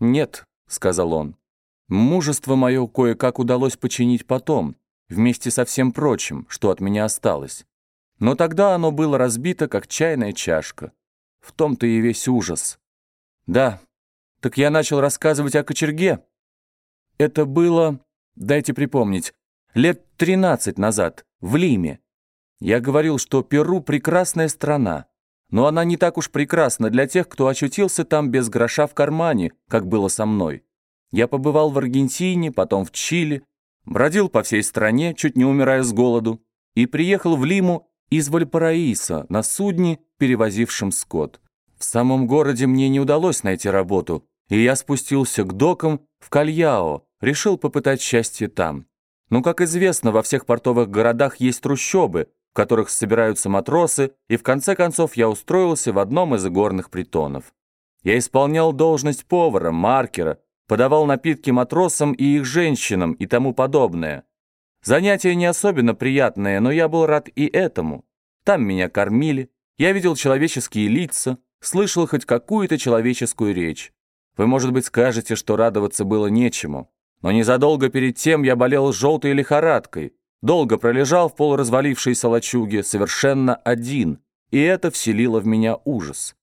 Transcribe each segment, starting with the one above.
«Нет», — сказал он, — «мужество мое кое-как удалось починить потом, вместе со всем прочим, что от меня осталось. Но тогда оно было разбито, как чайная чашка. В том-то и весь ужас. Да, так я начал рассказывать о кочерге. Это было, дайте припомнить, лет тринадцать назад, в Лиме. Я говорил, что Перу — прекрасная страна, но она не так уж прекрасна для тех, кто очутился там без гроша в кармане, как было со мной. Я побывал в Аргентине, потом в Чили, бродил по всей стране, чуть не умирая с голоду, и приехал в Лиму из Вальпараиса на судне, перевозившем скот. В самом городе мне не удалось найти работу, и я спустился к докам в Кальяо, решил попытать счастье там. Но, как известно, во всех портовых городах есть трущобы, которых собираются матросы, и в конце концов я устроился в одном из горных притонов. Я исполнял должность повара, маркера, подавал напитки матросам и их женщинам и тому подобное. Занятие не особенно приятное, но я был рад и этому. Там меня кормили, я видел человеческие лица, слышал хоть какую-то человеческую речь. Вы, может быть, скажете, что радоваться было нечему. Но незадолго перед тем я болел желтой лихорадкой, долго пролежал в полуразвалившейся лачуге, совершенно один, и это вселило в меня ужас.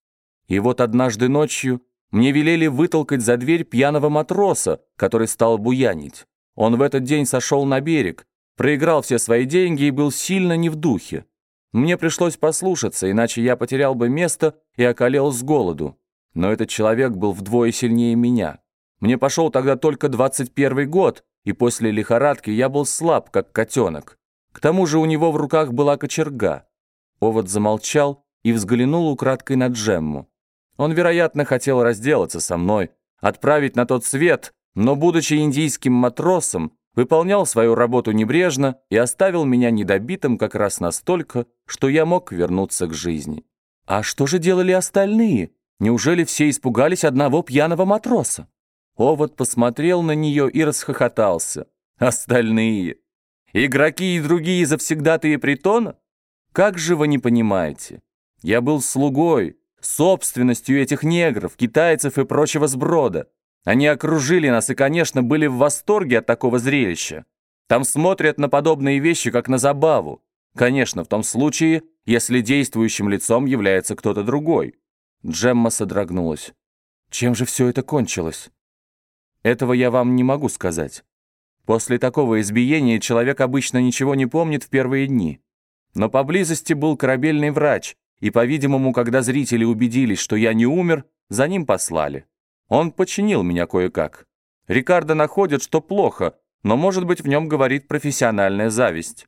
И вот однажды ночью мне велели вытолкать за дверь пьяного матроса, который стал буянить. Он в этот день сошел на берег, проиграл все свои деньги и был сильно не в духе. Мне пришлось послушаться, иначе я потерял бы место и околел с голоду. Но этот человек был вдвое сильнее меня. Мне пошел тогда только 21 год, и после лихорадки я был слаб, как котенок. К тому же у него в руках была кочерга. Овод замолчал и взглянул украдкой на Джемму. Он, вероятно, хотел разделаться со мной, отправить на тот свет, но, будучи индийским матросом, выполнял свою работу небрежно и оставил меня недобитым как раз настолько, что я мог вернуться к жизни. А что же делали остальные? Неужели все испугались одного пьяного матроса? Овод посмотрел на нее и расхохотался. Остальные. Игроки и другие завсегдатые притона? Как же вы не понимаете? Я был слугой, собственностью этих негров, китайцев и прочего сброда. Они окружили нас и, конечно, были в восторге от такого зрелища. Там смотрят на подобные вещи, как на забаву. Конечно, в том случае, если действующим лицом является кто-то другой. Джемма содрогнулась. Чем же все это кончилось? Этого я вам не могу сказать. После такого избиения человек обычно ничего не помнит в первые дни. Но поблизости был корабельный врач, и, по-видимому, когда зрители убедились, что я не умер, за ним послали. Он починил меня кое-как. Рикардо находит, что плохо, но, может быть, в нем говорит профессиональная зависть.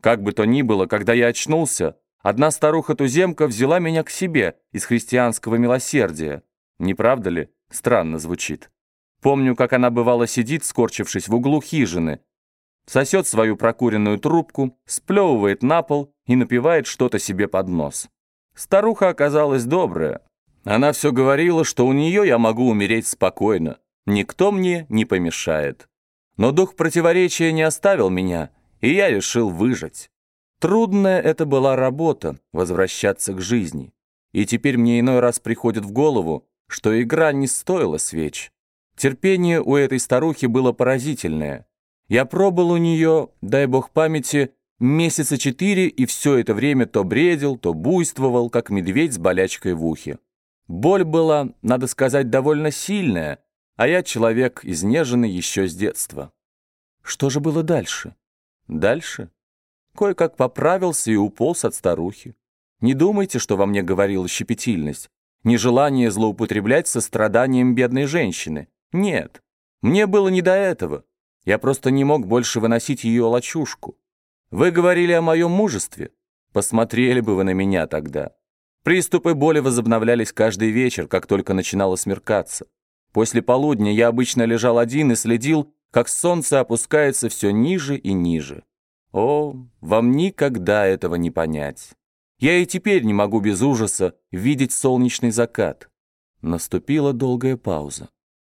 Как бы то ни было, когда я очнулся, одна старуха-туземка взяла меня к себе из христианского милосердия. Не правда ли? Странно звучит. Помню, как она бывало сидит, скорчившись в углу хижины, сосет свою прокуренную трубку, сплевывает на пол и напивает что-то себе под нос. Старуха оказалась добрая, она все говорила, что у нее я могу умереть спокойно, никто мне не помешает. Но дух противоречия не оставил меня, и я решил выжить. Трудная это была работа — возвращаться к жизни. И теперь мне иной раз приходит в голову, что игра не стоила свеч. Терпение у этой старухи было поразительное. Я пробыл у нее, дай бог памяти, месяца четыре, и все это время то бредил, то буйствовал, как медведь с болячкой в ухе. Боль была, надо сказать, довольно сильная, а я человек, изнеженный еще с детства. Что же было дальше? Дальше? Кое-как поправился и уполз от старухи. Не думайте, что во мне говорила щепетильность, нежелание злоупотреблять состраданием бедной женщины. Нет, мне было не до этого. Я просто не мог больше выносить ее лачушку. Вы говорили о моем мужестве. Посмотрели бы вы на меня тогда. Приступы боли возобновлялись каждый вечер, как только начинало смеркаться. После полудня я обычно лежал один и следил, как солнце опускается все ниже и ниже. О, вам никогда этого не понять. Я и теперь не могу без ужаса видеть солнечный закат. Наступила долгая пауза.